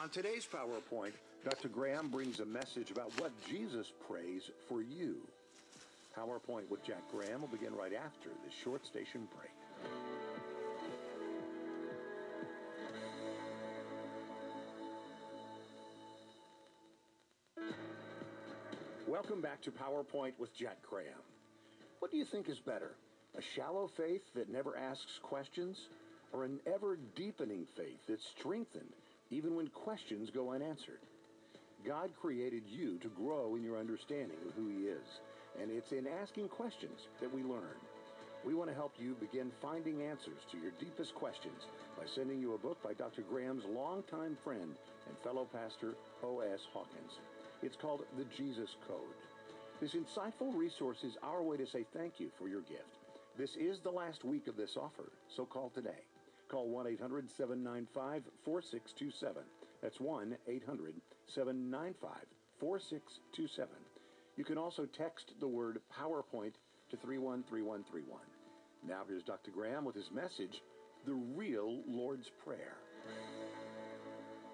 On today's PowerPoint, Dr. Graham brings a message about what Jesus prays for you. PowerPoint with Jack Graham will begin right after this short station break. Welcome back to PowerPoint with Jack Graham. What do you think is better? A shallow faith that never asks questions, or an ever deepening faith that's strengthened even when questions go unanswered? God created you to grow in your understanding of who He is, and it's in asking questions that we learn. We want to help you begin finding answers to your deepest questions by sending you a book by Dr. Graham's longtime friend and fellow pastor, O.S. Hawkins. It's called The Jesus Code. This insightful resource is our way to say thank you for your gift. This is the last week of this offer, so call today. Call 1-800-795-4627. That's 1-800-795-4627. You can also text the word PowerPoint to 313131. Now here's Dr. Graham with his message, The Real Lord's Prayer.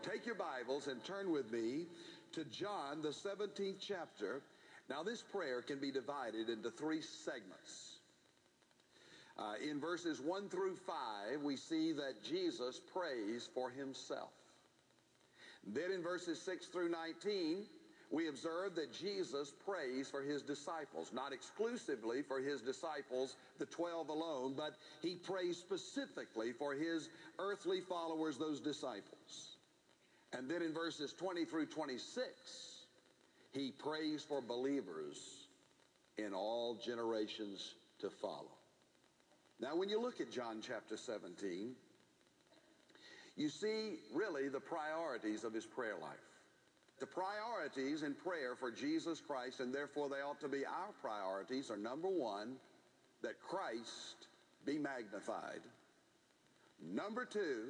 Take your Bibles and turn with me to John, the 17th chapter. Now, this prayer can be divided into three segments. Uh, in verses 1 through 5, we see that Jesus prays for himself. Then in verses 6 through 19, we observe that Jesus prays for his disciples, not exclusively for his disciples, the 12 alone, but he prays specifically for his earthly followers, those disciples. And then in verses 20 through 26, he prays for believers in all generations to follow. Now, when you look at John chapter 17, you see really the priorities of his prayer life. The priorities in prayer for Jesus Christ, and therefore they ought to be our priorities, are number one, that Christ be magnified. Number two,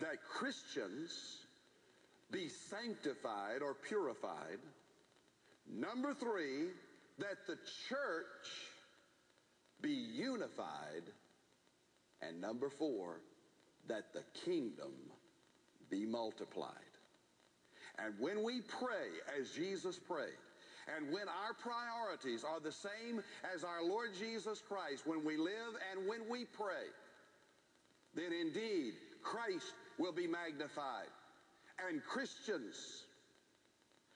that Christians be sanctified or purified. Number three, that the church be unified. And number four, that the kingdom be multiplied. And when we pray as Jesus prayed, and when our priorities are the same as our Lord Jesus Christ, when we live and when we pray, then indeed Christ will be magnified and Christians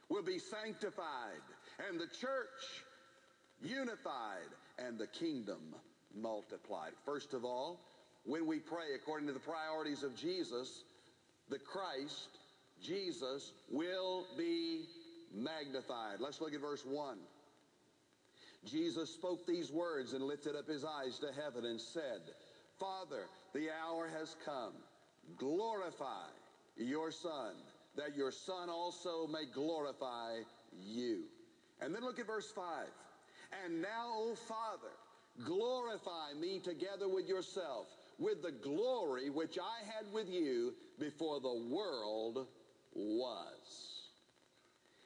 will be sanctified and the church unified and the kingdom multiplied. First of all, when we pray according to the priorities of Jesus, the Christ Jesus will be magnified. Let's look at verse 1. Jesus spoke these words and lifted up his eyes to heaven and said, Father, the hour has come. Glorify your Son, that your Son also may glorify you. And then look at verse 5. And now, O Father, glorify me together with yourself with the glory which I had with you before the world was.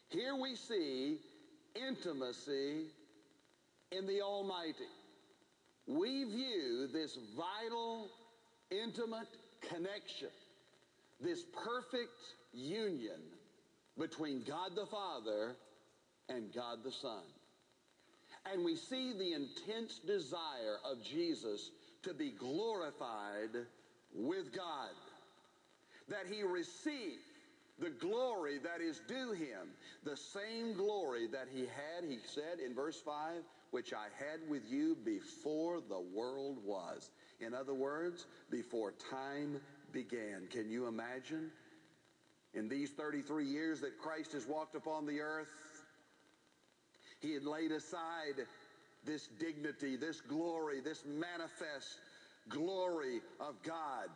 Here we see intimacy in the Almighty. We view this vital, intimate connection, this perfect union between God the Father and God the Son. And we see the intense desire of Jesus to be glorified with God, that he receive the glory that is due him, the same glory that he had, he said in verse 5, which I had with you before the world was. In other words, before time began. Can you imagine? In these 33 years that Christ has walked upon the earth, he had laid aside this dignity, this glory, this manifest glory of God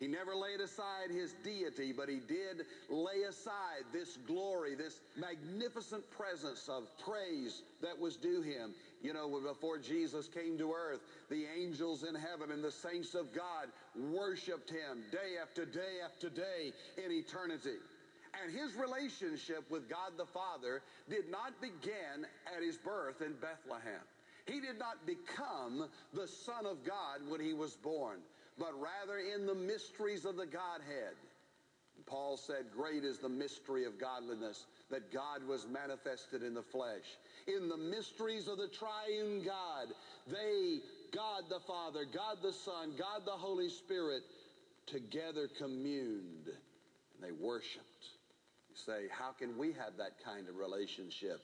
he never laid aside his deity, but he did lay aside this glory, this magnificent presence of praise that was due him. You know, before Jesus came to earth, the angels in heaven and the saints of God worshiped him day after day after day in eternity. And his relationship with God the Father did not begin at his birth in Bethlehem. He did not become the Son of God when he was born but rather in the mysteries of the Godhead. Paul said, Great is the mystery of godliness, that God was manifested in the flesh. In the mysteries of the triune God, they, God the Father, God the Son, God the Holy Spirit, together communed and they worshiped. Say, how can we have that kind of relationship?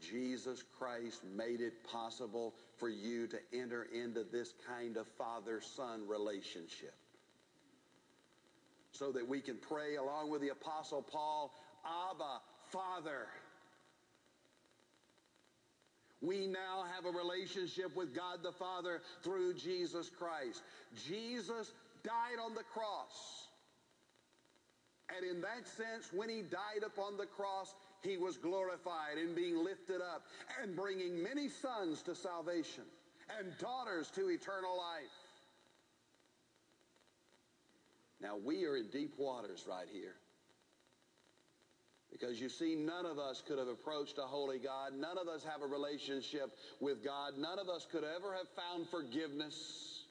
Jesus Christ made it possible for you to enter into this kind of father-son relationship so that we can pray along with the Apostle Paul, Abba, Father. We now have a relationship with God the Father through Jesus Christ. Jesus died on the cross. And in that sense, when he died upon the cross, he was glorified in being lifted up and bringing many sons to salvation and daughters to eternal life. Now, we are in deep waters right here. Because you see, none of us could have approached a holy God. None of us have a relationship with God. None of us could ever have found forgiveness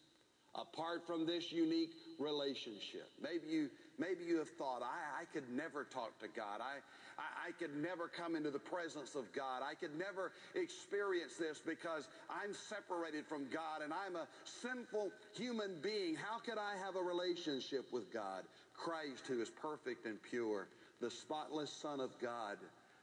apart from this unique relationship. Maybe you, maybe you have thought, I, I could never talk to God. I, I, I could never come into the presence of God. I could never experience this because I'm separated from God and I'm a sinful human being. How could I have a relationship with God? Christ, who is perfect and pure, the spotless Son of God,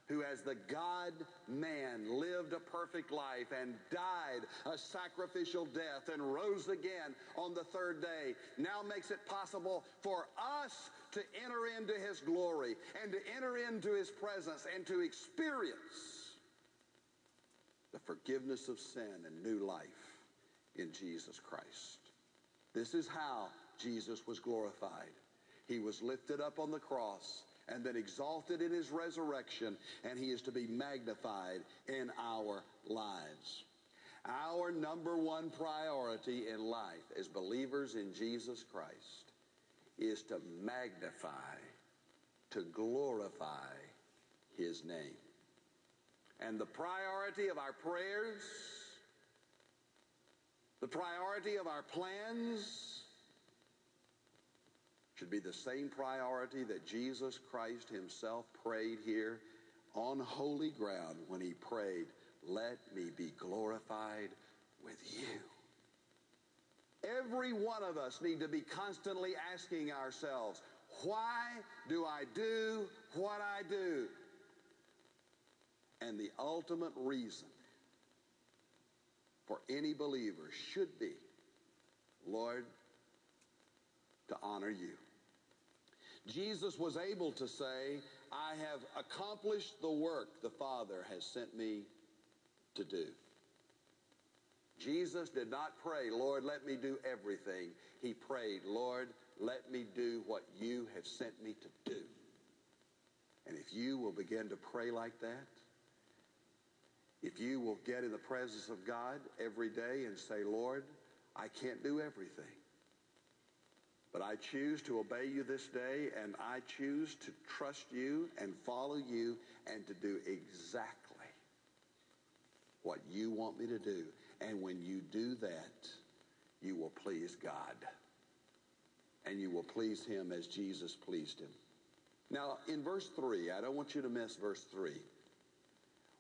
who as the God-man lived a perfect life and died a sacrificial death and rose again on the third day, now makes it possible for us to enter into his glory and to enter into his presence and to experience the forgiveness of sin and new life in Jesus Christ. This is how Jesus was glorified. He was lifted up on the cross and then exalted in his resurrection, and he is to be magnified in our lives. Our number one priority in life as believers in Jesus Christ is to magnify, to glorify his name. And the priority of our prayers, the priority of our plans, should be the same priority that Jesus Christ himself prayed here on holy ground when he prayed, let me be glorified with you. Every one of us need to be constantly asking ourselves, why do I do what I do? And the ultimate reason for any believer should be, Lord, to honor you. Jesus was able to say, I have accomplished the work the Father has sent me to do. Jesus did not pray, Lord, let me do everything. He prayed, Lord, let me do what you have sent me to do. And if you will begin to pray like that, if you will get in the presence of God every day and say, Lord, I can't do everything. But I choose to obey you this day, and I choose to trust you and follow you and to do exactly what you want me to do. And when you do that, you will please God. And you will please him as Jesus pleased him. Now, in verse 3, I don't want you to miss verse 3.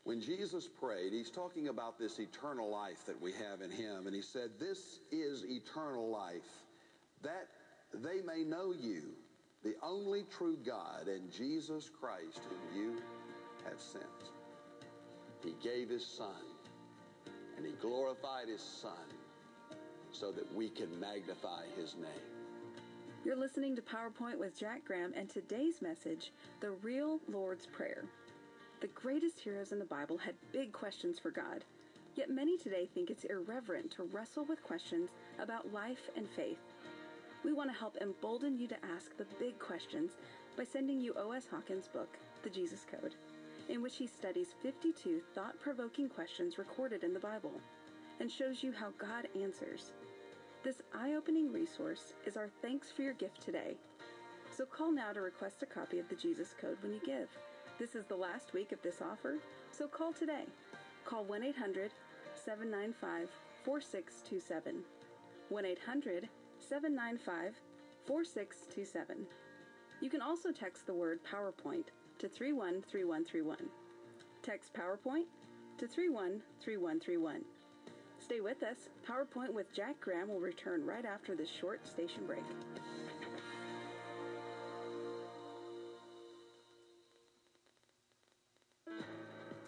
When Jesus prayed, he's talking about this eternal life that we have in him. And he said, This is eternal life, that they may know you, the only true God, and Jesus Christ, whom you have sent. He gave his son, and he glorified his son so that we can magnify his name. You're listening to PowerPoint with Jack Graham, and today's message, the real Lord's Prayer. The greatest heroes in the Bible had big questions for God, yet many today think it's irreverent to wrestle with questions about life and faith. We want to help embolden you to ask the big questions by sending you O.S. Hawkins' book, The Jesus Code, in which he studies 52 thought provoking questions recorded in the Bible and shows you how God answers. This eye opening resource is our thanks for your gift today. So call now to request a copy of the Jesus Code when you give. This is the last week of this offer, so call today. Call 1 800 795 4627. 1 800 795 4627. You can also text the word PowerPoint to 313131. Text PowerPoint to 313131. Stay with us. PowerPoint with Jack Graham will return right after this short station break.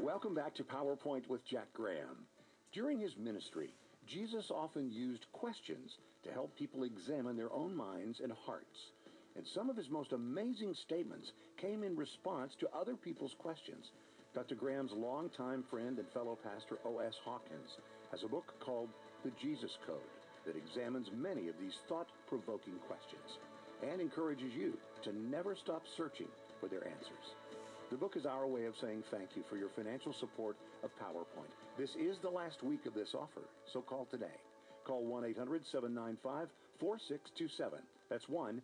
Welcome back to PowerPoint with Jack Graham. During his ministry, Jesus often used questions to help people examine their own minds and hearts. And some of his most amazing statements came in response to other people's questions. Dr. Graham's longtime friend and fellow pastor O.S. Hawkins has a book called The Jesus Code that examines many of these thought-provoking questions and encourages you to never stop searching for their answers. The book is our way of saying thank you for your financial support of PowerPoint. This is the last week of this offer, so call today. Call 1-800-795-4627. That's 1-800-795-4627.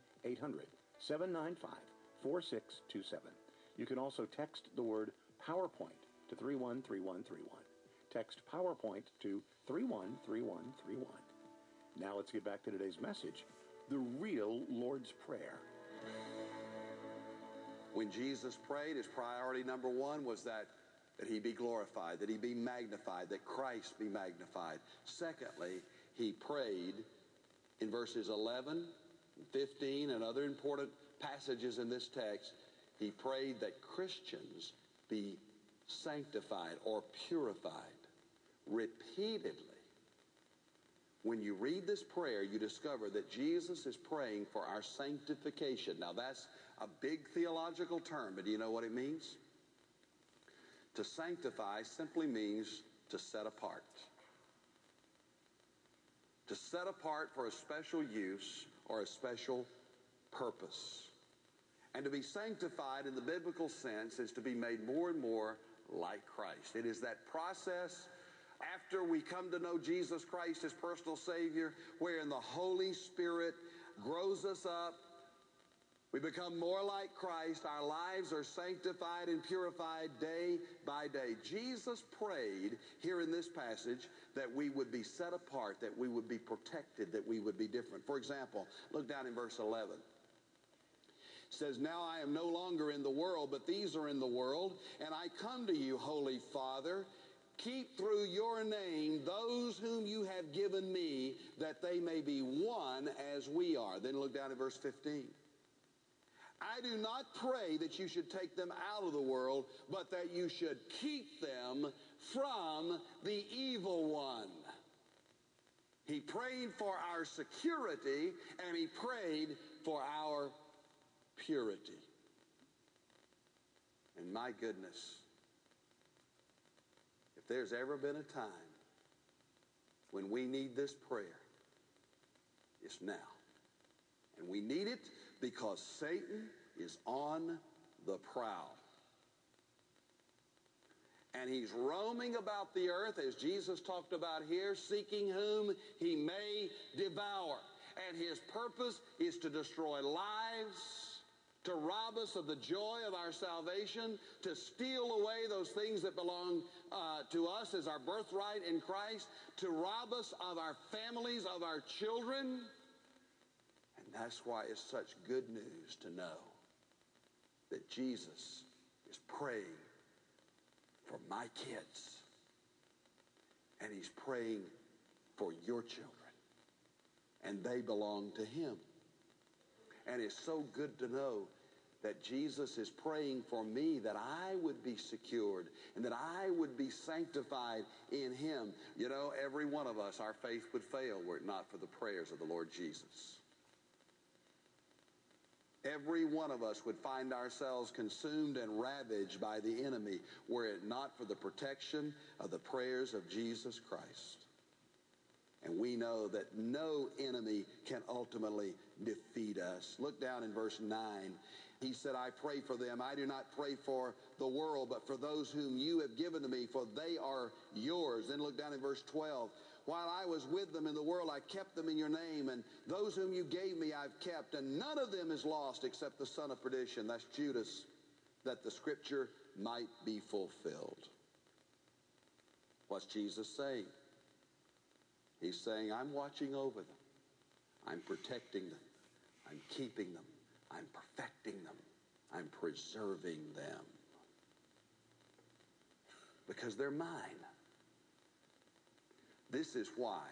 You can also text the word PowerPoint to 313131. Text PowerPoint to 313131. Now let's get back to today's message, the real Lord's Prayer. When Jesus prayed, his priority number one was that, that he be glorified, that he be magnified, that Christ be magnified. Secondly, he prayed in verses 11, 15, and other important passages in this text, he prayed that Christians be sanctified or purified repeatedly. When you read this prayer, you discover that Jesus is praying for our sanctification. Now, that's a big theological term, but do you know what it means? To sanctify simply means to set apart. To set apart for a special use or a special purpose. And to be sanctified in the biblical sense is to be made more and more like Christ. It is that process after we come to know Jesus Christ as personal Savior, wherein the Holy Spirit grows us up. We become more like Christ. Our lives are sanctified and purified day by day. Jesus prayed here in this passage that we would be set apart, that we would be protected, that we would be different. For example, look down in verse 11 says, Now I am no longer in the world, but these are in the world, and I come to you, Holy Father. Keep through your name those whom you have given me, that they may be one as we are. Then look down at verse 15. I do not pray that you should take them out of the world, but that you should keep them from the evil one. He prayed for our security, and he prayed for our purity. And my goodness, if there's ever been a time when we need this prayer, it's now. And we need it because Satan is on the prowl. And he's roaming about the earth, as Jesus talked about here, seeking whom he may devour. And his purpose is to destroy lives, to rob us of the joy of our salvation, to steal away those things that belong uh, to us as our birthright in Christ, to rob us of our families, of our children. And that's why it's such good news to know that Jesus is praying for my kids. And he's praying for your children. And they belong to him. And it's so good to know that Jesus is praying for me that I would be secured and that I would be sanctified in him. You know, every one of us, our faith would fail were it not for the prayers of the Lord Jesus. Every one of us would find ourselves consumed and ravaged by the enemy were it not for the protection of the prayers of Jesus Christ. And we know that no enemy can ultimately defeat us. Look down in verse 9. He said, I pray for them. I do not pray for the world, but for those whom you have given to me, for they are yours. Then look down in verse 12. While I was with them in the world, I kept them in your name, and those whom you gave me I've kept, and none of them is lost except the son of perdition. That's Judas, that the scripture might be fulfilled. What's Jesus saying? He's saying, I'm watching over them. I'm protecting them. I'm keeping them. I'm perfecting them. I'm preserving them because they're mine. This is why,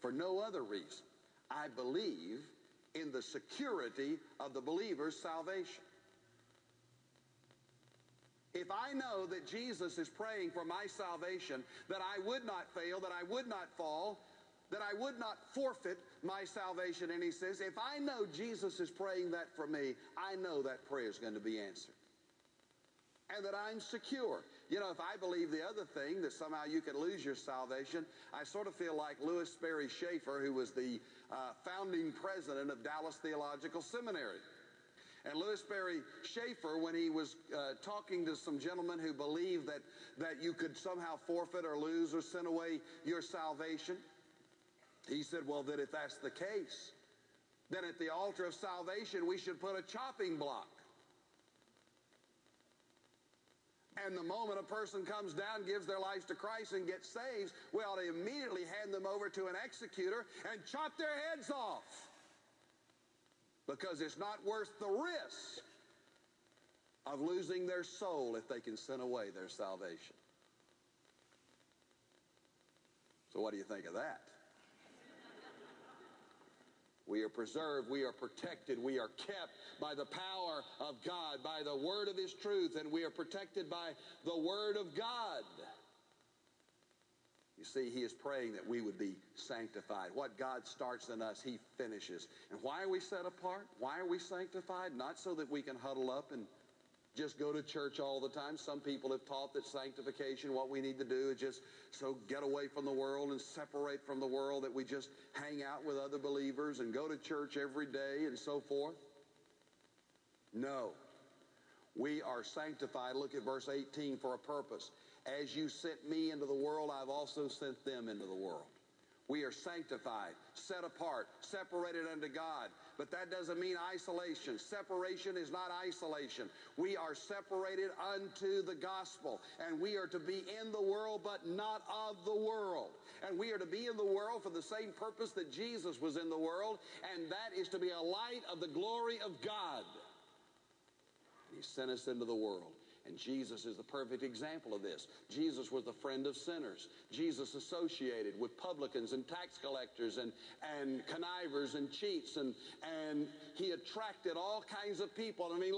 for no other reason, I believe in the security of the believer's salvation. If I know that Jesus is praying for my salvation, that I would not fail, that I would not fall, that I would not forfeit my salvation, and he says, if I know Jesus is praying that for me, I know that prayer is going to be answered. And that I'm secure. You know, if I believe the other thing, that somehow you could lose your salvation, I sort of feel like Lewis Sperry Chafer, who was the uh, founding president of Dallas Theological Seminary. And Lewis Sperry Chafer, when he was uh, talking to some gentlemen who believed that, that you could somehow forfeit or lose or send away your salvation, he said, well, then if that's the case, then at the altar of salvation, we should put a chopping block. And the moment a person comes down, gives their lives to Christ, and gets saved, we ought to immediately hand them over to an executor and chop their heads off. Because it's not worth the risk of losing their soul if they can send away their salvation. So, what do you think of that? We are preserved, we are protected, we are kept by the power of God, by the word of His truth, and we are protected by the word of God. You see, He is praying that we would be sanctified. What God starts in us, He finishes. And why are we set apart? Why are we sanctified? Not so that we can huddle up and just go to church all the time. Some people have taught that sanctification, what we need to do is just so get away from the world and separate from the world that we just hang out with other believers and go to church every day and so forth. No. We are sanctified. Look at verse 18 for a purpose. As you sent me into the world, I've also sent them into the world. We are sanctified, set apart, separated unto God. But that doesn't mean isolation. Separation is not isolation. We are separated unto the gospel. And we are to be in the world, but not of the world. And we are to be in the world for the same purpose that Jesus was in the world, and that is to be a light of the glory of God. He sent us into the world. And Jesus is the perfect example of this. Jesus was the friend of sinners. Jesus associated with publicans and tax collectors and, and connivers and cheats, and, and he attracted all kinds of people. I mean,